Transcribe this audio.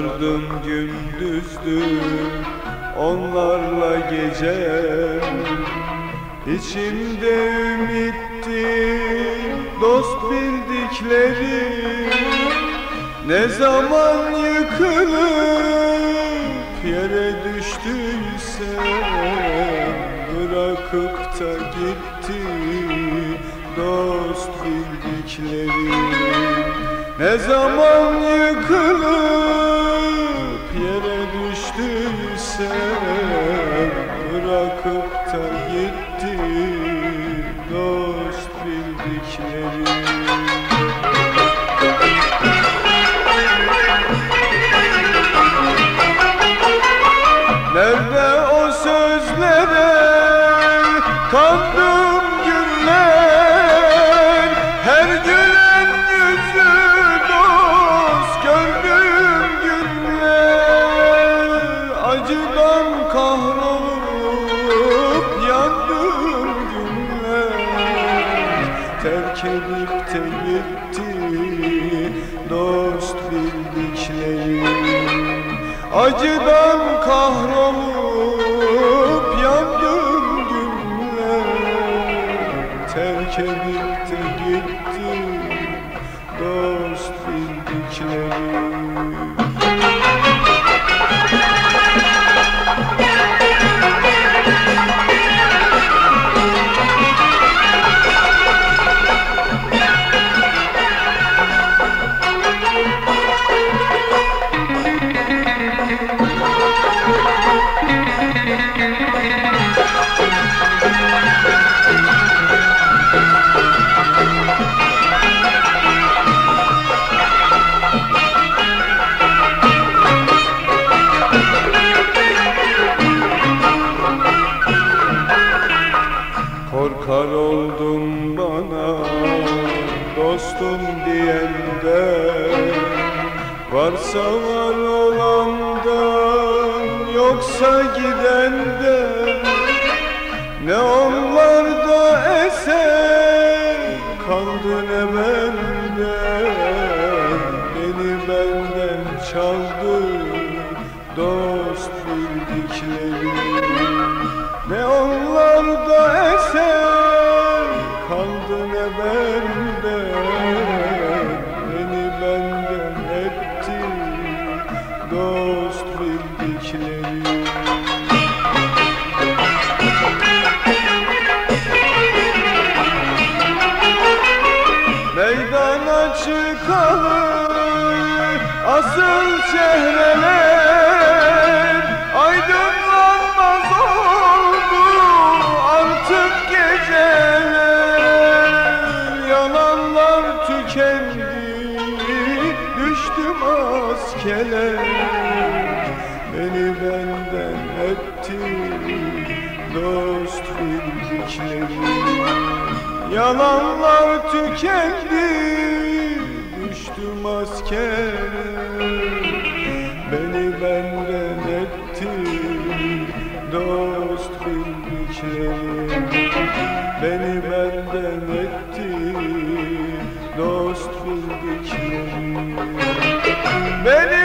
Sardım gündüzdü onlarla gece. İçimde ümitti dost bildikleri. Ne zaman yıkılıp yere düştüyse Bırakıp da gitti dost bildikleri. Ne zaman yıkılıp düştüyse Bırakıp da gitti dost bildikleri. Nerede o sözlere kandım Terk edip de gitti dost bildiklerim. Acıdan kahrolup Korkar oldum bana dostum diyende Varsa var olandan yoksa gidende Ne onlarda eser kaldı ne bende Beni benden çaldı dost bildiklerim ne onlarda çehreler Aydınlanmaz oldu artık geceler. Yalanlar tükendi düştüm askeler. Beni benden etti dost bildiklerim Yalanlar tükendi Düştüm askere Dost bildiklerim Beni benden etti. Dost bildiklerim Beni